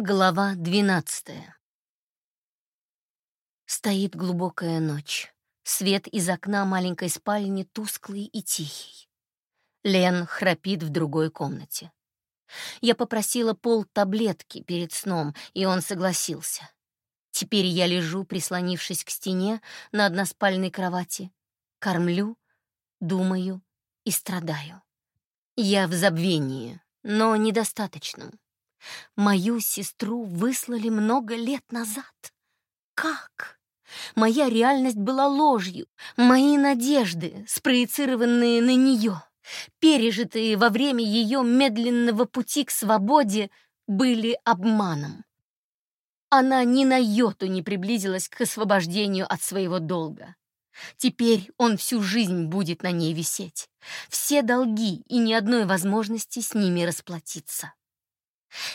Глава двенадцатая. Стоит глубокая ночь. Свет из окна маленькой спальни тусклый и тихий. Лен храпит в другой комнате. Я попросила пол таблетки перед сном, и он согласился. Теперь я лежу, прислонившись к стене на односпальной кровати, кормлю, думаю и страдаю. Я в забвении, но недостаточном. Мою сестру выслали много лет назад. Как? Моя реальность была ложью, мои надежды, спроецированные на нее, пережитые во время ее медленного пути к свободе, были обманом. Она ни на йоту не приблизилась к освобождению от своего долга. Теперь он всю жизнь будет на ней висеть. Все долги и ни одной возможности с ними расплатиться.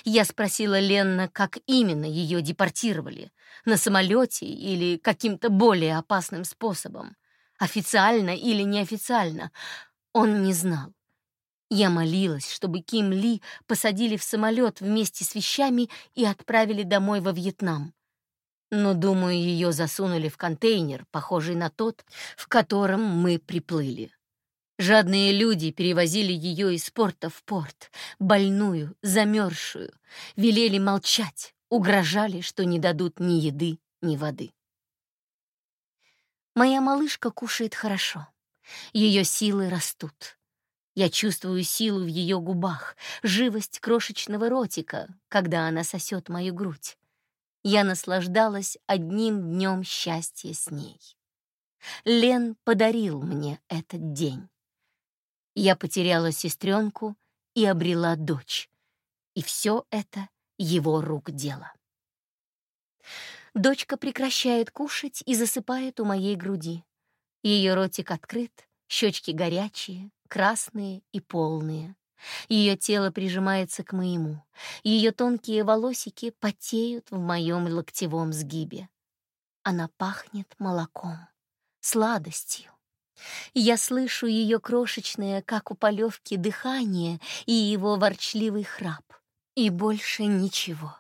Я спросила Ленна, как именно ее депортировали, на самолете или каким-то более опасным способом, официально или неофициально. Он не знал. Я молилась, чтобы Ким Ли посадили в самолет вместе с вещами и отправили домой во Вьетнам. Но, думаю, ее засунули в контейнер, похожий на тот, в котором мы приплыли. Жадные люди перевозили ее из порта в порт, больную, замерзшую, велели молчать, угрожали, что не дадут ни еды, ни воды. Моя малышка кушает хорошо. Ее силы растут. Я чувствую силу в ее губах, живость крошечного ротика, когда она сосет мою грудь. Я наслаждалась одним днем счастья с ней. Лен подарил мне этот день. Я потеряла сестренку и обрела дочь. И все это его рук дело. Дочка прекращает кушать и засыпает у моей груди. Ее ротик открыт, щечки горячие, красные и полные. Ее тело прижимается к моему. Ее тонкие волосики потеют в моем локтевом сгибе. Она пахнет молоком, сладостью, я слышу ее крошечное, как у полевки, дыхание и его ворчливый храп. И больше ничего.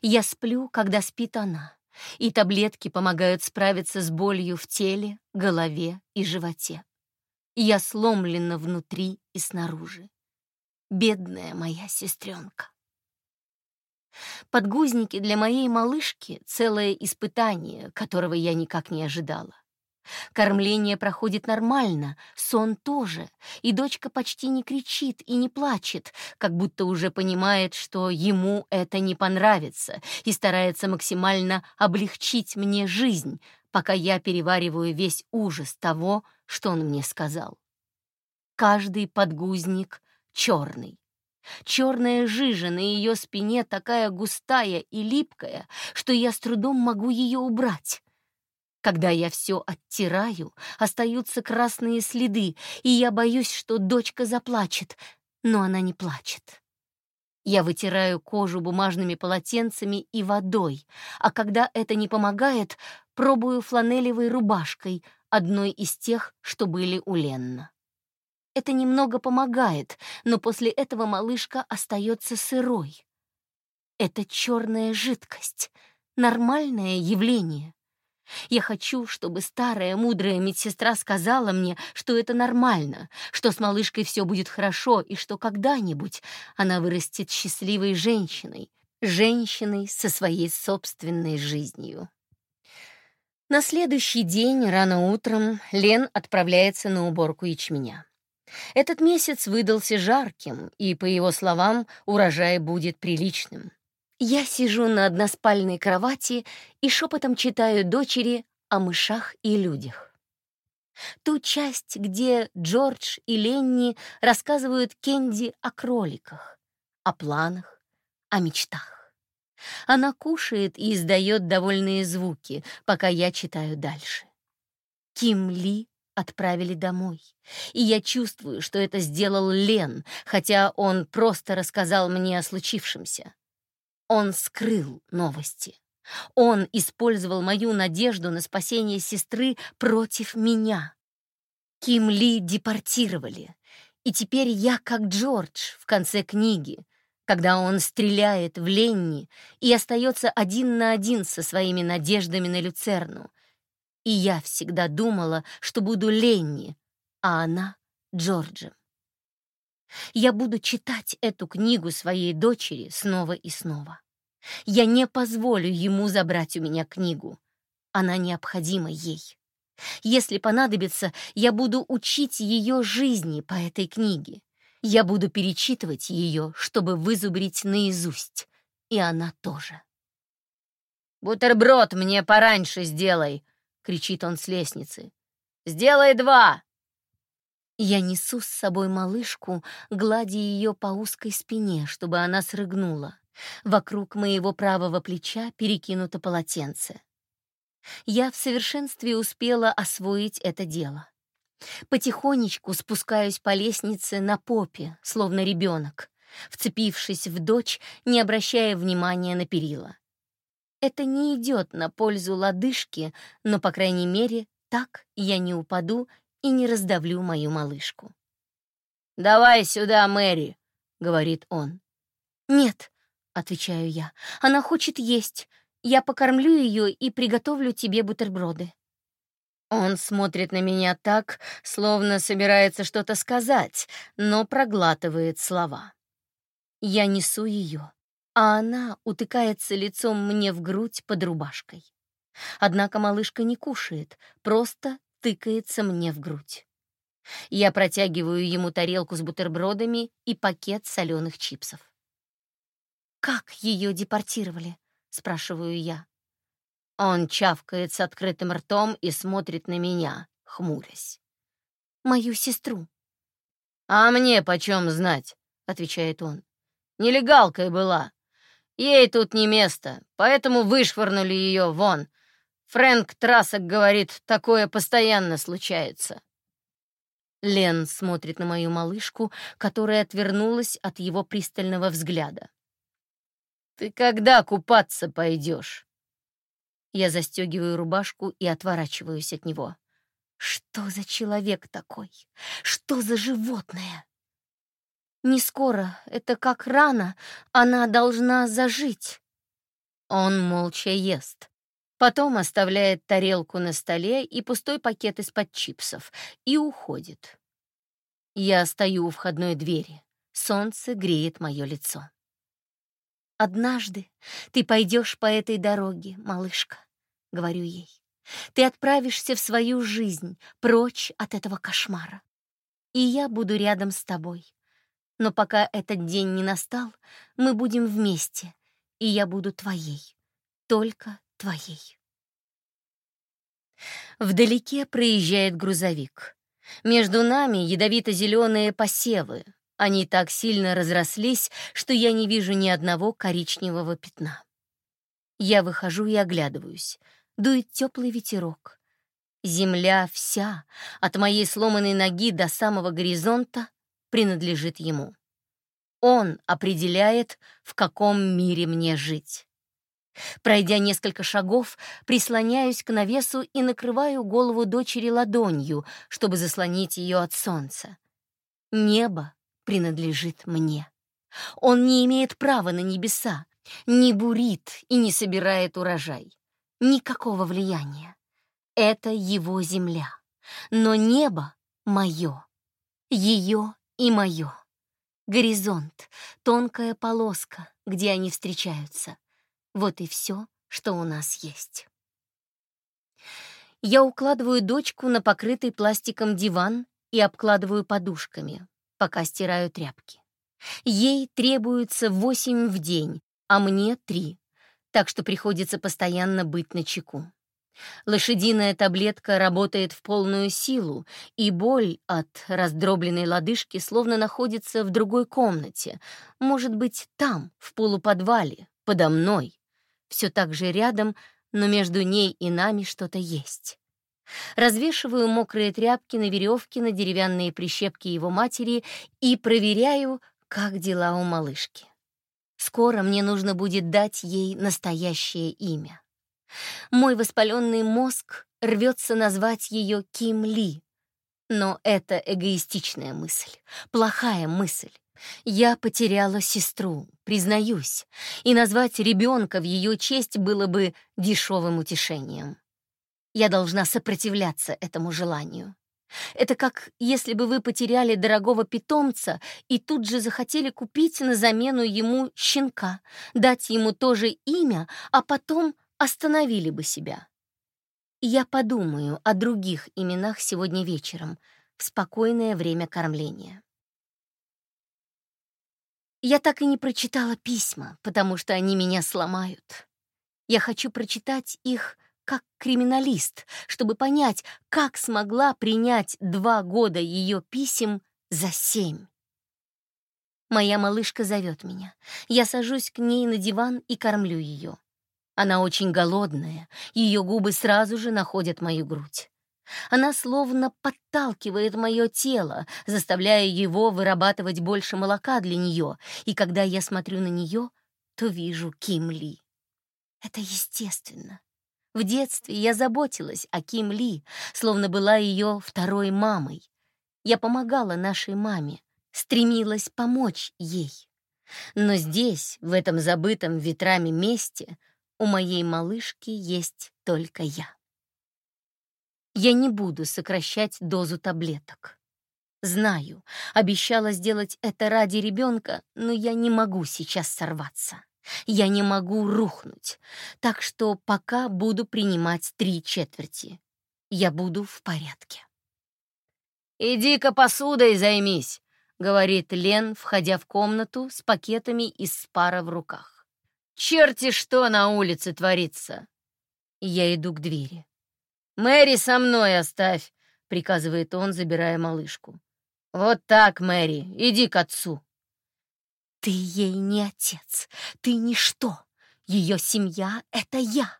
Я сплю, когда спит она, и таблетки помогают справиться с болью в теле, голове и животе. Я сломлена внутри и снаружи. Бедная моя сестренка. Подгузники для моей малышки — целое испытание, которого я никак не ожидала. Кормление проходит нормально, сон тоже, и дочка почти не кричит и не плачет, как будто уже понимает, что ему это не понравится, и старается максимально облегчить мне жизнь, пока я перевариваю весь ужас того, что он мне сказал. Каждый подгузник черный. Черная жижа на ее спине такая густая и липкая, что я с трудом могу ее убрать. Когда я все оттираю, остаются красные следы, и я боюсь, что дочка заплачет, но она не плачет. Я вытираю кожу бумажными полотенцами и водой, а когда это не помогает, пробую фланелевой рубашкой, одной из тех, что были у Ленна. Это немного помогает, но после этого малышка остается сырой. Это черная жидкость, нормальное явление. Я хочу, чтобы старая мудрая медсестра сказала мне, что это нормально, что с малышкой все будет хорошо и что когда-нибудь она вырастет счастливой женщиной, женщиной со своей собственной жизнью. На следующий день, рано утром, Лен отправляется на уборку ячменя. Этот месяц выдался жарким, и, по его словам, урожай будет приличным. Я сижу на односпальной кровати и шепотом читаю дочери о мышах и людях. Ту часть, где Джордж и Ленни рассказывают Кенди о кроликах, о планах, о мечтах. Она кушает и издает довольные звуки, пока я читаю дальше. Ким Ли отправили домой, и я чувствую, что это сделал Лен, хотя он просто рассказал мне о случившемся. Он скрыл новости. Он использовал мою надежду на спасение сестры против меня. Ким Ли депортировали, и теперь я как Джордж в конце книги, когда он стреляет в Ленни и остается один на один со своими надеждами на Люцерну. И я всегда думала, что буду Ленни, а она — Джорджем. Я буду читать эту книгу своей дочери снова и снова. Я не позволю ему забрать у меня книгу. Она необходима ей. Если понадобится, я буду учить ее жизни по этой книге. Я буду перечитывать ее, чтобы вызубрить наизусть. И она тоже. «Бутерброд мне пораньше сделай!» — кричит он с лестницы. «Сделай два!» Я несу с собой малышку, гладя ее по узкой спине, чтобы она срыгнула. Вокруг моего правого плеча перекинуто полотенце. Я в совершенстве успела освоить это дело. Потихонечку спускаюсь по лестнице на попе, словно ребенок, вцепившись в дочь, не обращая внимания на перила. Это не идет на пользу лодыжки, но, по крайней мере, так я не упаду и не раздавлю мою малышку. «Давай сюда, Мэри», — говорит он. «Нет», — отвечаю я, — «она хочет есть. Я покормлю ее и приготовлю тебе бутерброды». Он смотрит на меня так, словно собирается что-то сказать, но проглатывает слова. Я несу ее, а она утыкается лицом мне в грудь под рубашкой. Однако малышка не кушает, просто тыкается мне в грудь. Я протягиваю ему тарелку с бутербродами и пакет соленых чипсов. «Как ее депортировали?» — спрашиваю я. Он чавкает с открытым ртом и смотрит на меня, хмурясь. «Мою сестру». «А мне почем знать?» — отвечает он. «Нелегалкой была. Ей тут не место, поэтому вышвырнули ее вон. Фрэнк Трасок говорит, такое постоянно случается». Лен смотрит на мою малышку, которая отвернулась от его пристального взгляда. «Ты когда купаться пойдешь?» Я застегиваю рубашку и отворачиваюсь от него. Что за человек такой? Что за животное? Не скоро, это как рана, она должна зажить. Он молча ест. Потом оставляет тарелку на столе и пустой пакет из-под чипсов и уходит. Я стою у входной двери. Солнце греет мое лицо. «Однажды ты пойдешь по этой дороге, малышка», — говорю ей. «Ты отправишься в свою жизнь, прочь от этого кошмара. И я буду рядом с тобой. Но пока этот день не настал, мы будем вместе, и я буду твоей, только твоей». Вдалеке проезжает грузовик. Между нами ядовито-зеленые посевы, они так сильно разрослись, что я не вижу ни одного коричневого пятна. Я выхожу и оглядываюсь. Дует теплый ветерок. Земля вся, от моей сломанной ноги до самого горизонта, принадлежит ему. Он определяет, в каком мире мне жить. Пройдя несколько шагов, прислоняюсь к навесу и накрываю голову дочери ладонью, чтобы заслонить ее от солнца. Небо принадлежит мне. Он не имеет права на небеса, не бурит и не собирает урожай. Никакого влияния. Это его земля. Но небо мое, ее и мое. Горизонт, тонкая полоска, где они встречаются. Вот и все, что у нас есть. Я укладываю дочку на покрытый пластиком диван и обкладываю подушками, пока стираю тряпки. Ей требуется восемь в день, а мне три, так что приходится постоянно быть на чеку. Лошадиная таблетка работает в полную силу, и боль от раздробленной лодыжки словно находится в другой комнате, может быть, там, в полуподвале, подо мной. Все так же рядом, но между ней и нами что-то есть. Развешиваю мокрые тряпки на веревке на деревянные прищепки его матери и проверяю, как дела у малышки. Скоро мне нужно будет дать ей настоящее имя. Мой воспаленный мозг рвется назвать ее Ким Ли. Но это эгоистичная мысль, плохая мысль. Я потеряла сестру, признаюсь, и назвать ребенка в ее честь было бы дешевым утешением. Я должна сопротивляться этому желанию. Это как если бы вы потеряли дорогого питомца и тут же захотели купить на замену ему щенка, дать ему то же имя, а потом остановили бы себя. Я подумаю о других именах сегодня вечером, в спокойное время кормления. Я так и не прочитала письма, потому что они меня сломают. Я хочу прочитать их как криминалист, чтобы понять, как смогла принять два года ее писем за семь. Моя малышка зовет меня. Я сажусь к ней на диван и кормлю ее. Она очень голодная, ее губы сразу же находят мою грудь. Она словно подталкивает мое тело, заставляя его вырабатывать больше молока для нее, и когда я смотрю на нее, то вижу Ким Ли. Это естественно. В детстве я заботилась о Ким Ли, словно была ее второй мамой. Я помогала нашей маме, стремилась помочь ей. Но здесь, в этом забытом ветрами месте, у моей малышки есть только я. Я не буду сокращать дозу таблеток. Знаю, обещала сделать это ради ребенка, но я не могу сейчас сорваться. Я не могу рухнуть, так что пока буду принимать три четверти. Я буду в порядке. «Иди-ка посудой займись», — говорит Лен, входя в комнату с пакетами из спара в руках. «Черти что на улице творится!» Я иду к двери. «Мэри со мной оставь», — приказывает он, забирая малышку. «Вот так, Мэри, иди к отцу». «Ты ей не отец, ты ничто. Ее семья — это я».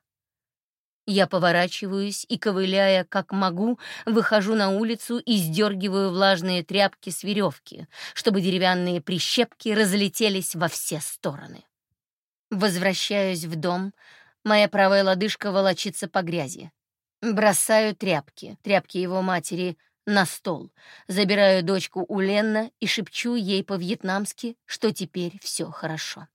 Я поворачиваюсь и, ковыляя как могу, выхожу на улицу и сдергиваю влажные тряпки с веревки, чтобы деревянные прищепки разлетелись во все стороны. Возвращаюсь в дом, моя правая лодыжка волочится по грязи. Бросаю тряпки, тряпки его матери, на стол, забираю дочку у Ленна и шепчу ей по-вьетнамски, что теперь все хорошо.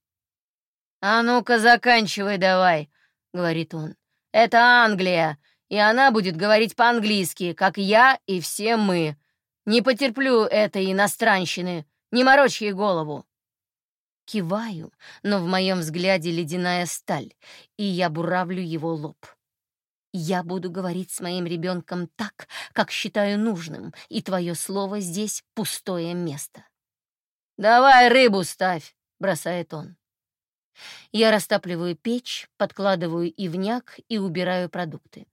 «А ну-ка, заканчивай давай», — говорит он. «Это Англия, и она будет говорить по-английски, как я и все мы. Не потерплю этой иностранщины, не морочь ей голову». Киваю, но в моем взгляде ледяная сталь, и я буравлю его лоб. Я буду говорить с моим ребенком так, как считаю нужным, и твое слово здесь пустое место. «Давай рыбу ставь», — бросает он. Я растапливаю печь, подкладываю ивняк и убираю продукты.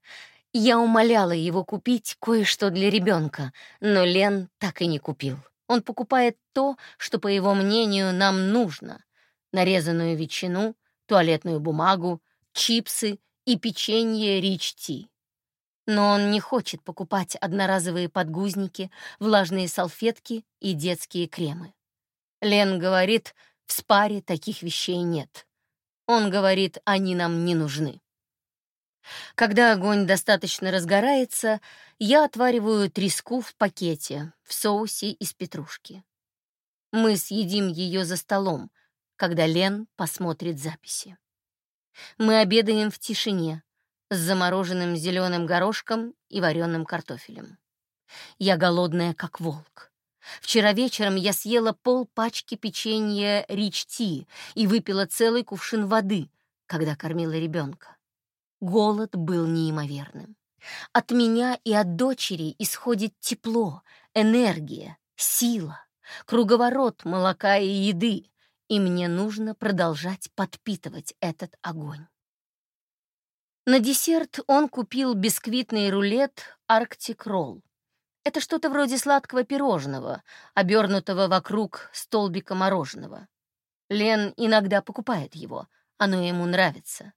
Я умоляла его купить кое-что для ребенка, но Лен так и не купил. Он покупает то, что, по его мнению, нам нужно. Нарезанную ветчину, туалетную бумагу, чипсы и печенье Рич-Ти. Но он не хочет покупать одноразовые подгузники, влажные салфетки и детские кремы. Лен говорит, в спаре таких вещей нет. Он говорит, они нам не нужны. Когда огонь достаточно разгорается, я отвариваю треску в пакете, в соусе из петрушки. Мы съедим ее за столом, когда Лен посмотрит записи. Мы обедаем в тишине, с замороженным зеленым горошком и вареным картофелем. Я голодная, как волк. Вчера вечером я съела пол пачки печенья Рич-Ти и выпила целый кувшин воды, когда кормила ребенка. Голод был неимоверным. От меня и от дочери исходит тепло, энергия, сила, круговорот молока и еды, и мне нужно продолжать подпитывать этот огонь. На десерт он купил бисквитный рулет «Арктик Ролл». Это что-то вроде сладкого пирожного, обернутого вокруг столбика мороженого. Лен иногда покупает его, оно ему нравится.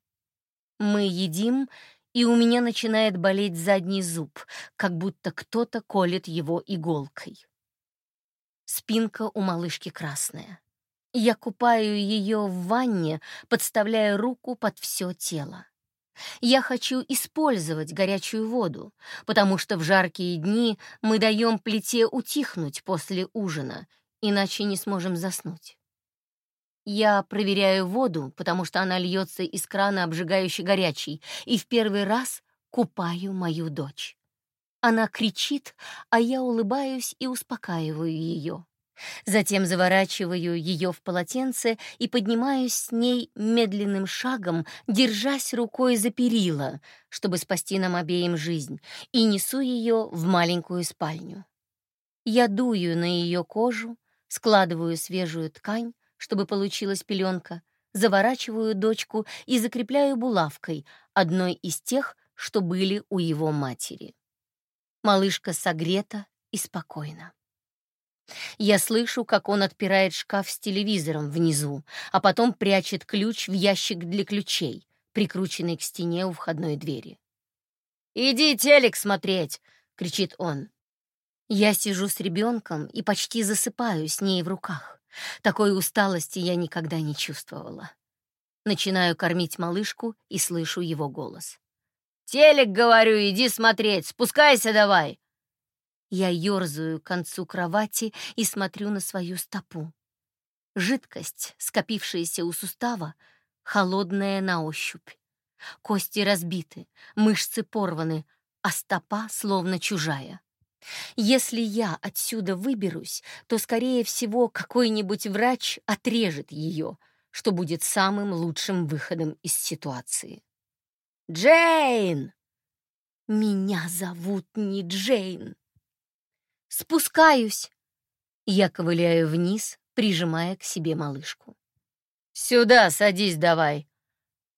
Мы едим, и у меня начинает болеть задний зуб, как будто кто-то колет его иголкой. Спинка у малышки красная. Я купаю ее в ванне, подставляя руку под все тело. Я хочу использовать горячую воду, потому что в жаркие дни мы даем плите утихнуть после ужина, иначе не сможем заснуть. Я проверяю воду, потому что она льется из крана обжигающе горячей, и в первый раз купаю мою дочь. Она кричит, а я улыбаюсь и успокаиваю ее. Затем заворачиваю ее в полотенце и поднимаюсь с ней медленным шагом, держась рукой за перила, чтобы спасти нам обеим жизнь, и несу ее в маленькую спальню. Я дую на ее кожу, складываю свежую ткань, чтобы получилась пеленка, заворачиваю дочку и закрепляю булавкой, одной из тех, что были у его матери. Малышка согрета и спокойна. Я слышу, как он отпирает шкаф с телевизором внизу, а потом прячет ключ в ящик для ключей, прикрученный к стене у входной двери. «Иди телек смотреть!» — кричит он. Я сижу с ребенком и почти засыпаю с ней в руках. Такой усталости я никогда не чувствовала. Начинаю кормить малышку и слышу его голос. «Телек, говорю, иди смотреть, спускайся давай!» Я ерзаю к концу кровати и смотрю на свою стопу. Жидкость, скопившаяся у сустава, холодная на ощупь. Кости разбиты, мышцы порваны, а стопа словно чужая. Если я отсюда выберусь, то, скорее всего, какой-нибудь врач отрежет ее, что будет самым лучшим выходом из ситуации. «Джейн!» «Меня зовут не Джейн!» «Спускаюсь!» Я ковыляю вниз, прижимая к себе малышку. «Сюда садись давай!»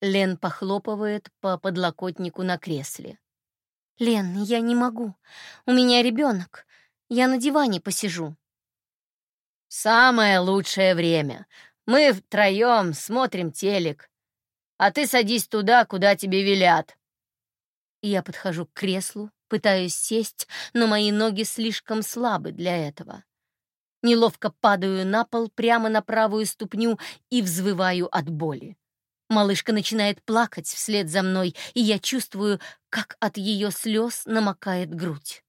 Лен похлопывает по подлокотнику на кресле. «Лен, я не могу. У меня ребенок. Я на диване посижу». «Самое лучшее время. Мы втроем смотрим телек. А ты садись туда, куда тебе велят». Я подхожу к креслу, Пытаюсь сесть, но мои ноги слишком слабы для этого. Неловко падаю на пол прямо на правую ступню и взвываю от боли. Малышка начинает плакать вслед за мной, и я чувствую, как от ее слез намокает грудь.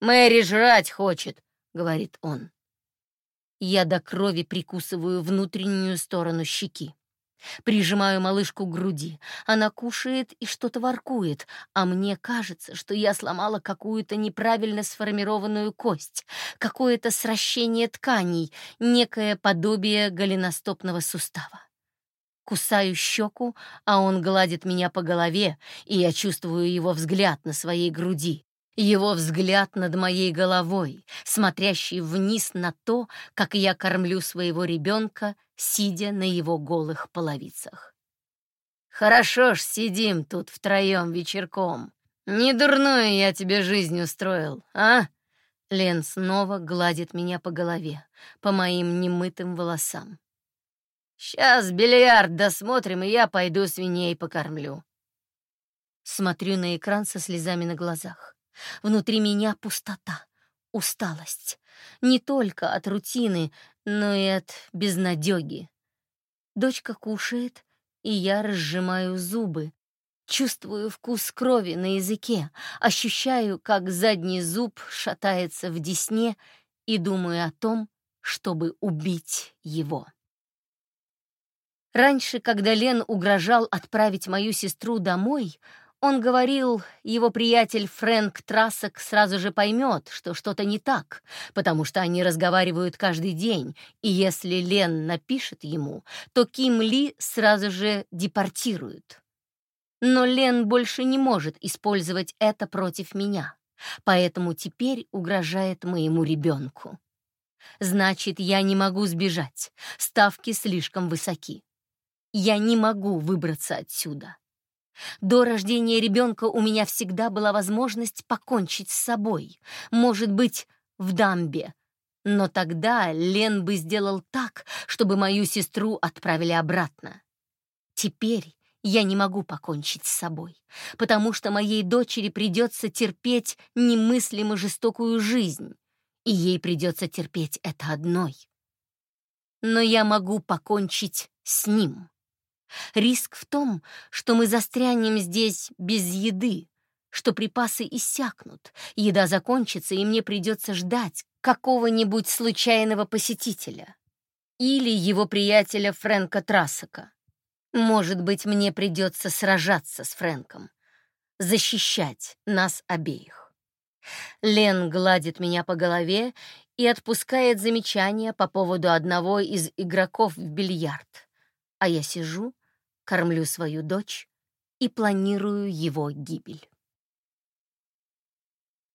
«Мэри жрать хочет», — говорит он. Я до крови прикусываю внутреннюю сторону щеки. Прижимаю малышку к груди. Она кушает и что-то воркует, а мне кажется, что я сломала какую-то неправильно сформированную кость, какое-то сращение тканей, некое подобие голеностопного сустава. Кусаю щеку, а он гладит меня по голове, и я чувствую его взгляд на своей груди. Его взгляд над моей головой, смотрящий вниз на то, как я кормлю своего ребенка, сидя на его голых половицах. «Хорошо ж сидим тут втроем вечерком. Не дурную я тебе жизнь устроил, а?» Лен снова гладит меня по голове, по моим немытым волосам. «Сейчас бильярд досмотрим, и я пойду свиней покормлю». Смотрю на экран со слезами на глазах. Внутри меня пустота, усталость. Не только от рутины, но и от безнадёги. Дочка кушает, и я разжимаю зубы. Чувствую вкус крови на языке, ощущаю, как задний зуб шатается в десне и думаю о том, чтобы убить его. Раньше, когда Лен угрожал отправить мою сестру домой, он говорил, его приятель Фрэнк Трассок сразу же поймет, что что-то не так, потому что они разговаривают каждый день, и если Лен напишет ему, то Ким Ли сразу же депортируют. Но Лен больше не может использовать это против меня, поэтому теперь угрожает моему ребенку. Значит, я не могу сбежать, ставки слишком высоки. Я не могу выбраться отсюда. До рождения ребенка у меня всегда была возможность покончить с собой, может быть, в дамбе. Но тогда Лен бы сделал так, чтобы мою сестру отправили обратно. Теперь я не могу покончить с собой, потому что моей дочери придется терпеть немыслимо жестокую жизнь, и ей придется терпеть это одной. Но я могу покончить с ним. Риск в том, что мы застрянем здесь без еды, что припасы иссякнут, еда закончится, и мне придется ждать какого-нибудь случайного посетителя или его приятеля Фрэнка Трассака. Может быть, мне придется сражаться с Фрэнком, защищать нас обеих. Лен гладит меня по голове и отпускает замечания по поводу одного из игроков в бильярд, а я сижу, кормлю свою дочь и планирую его гибель.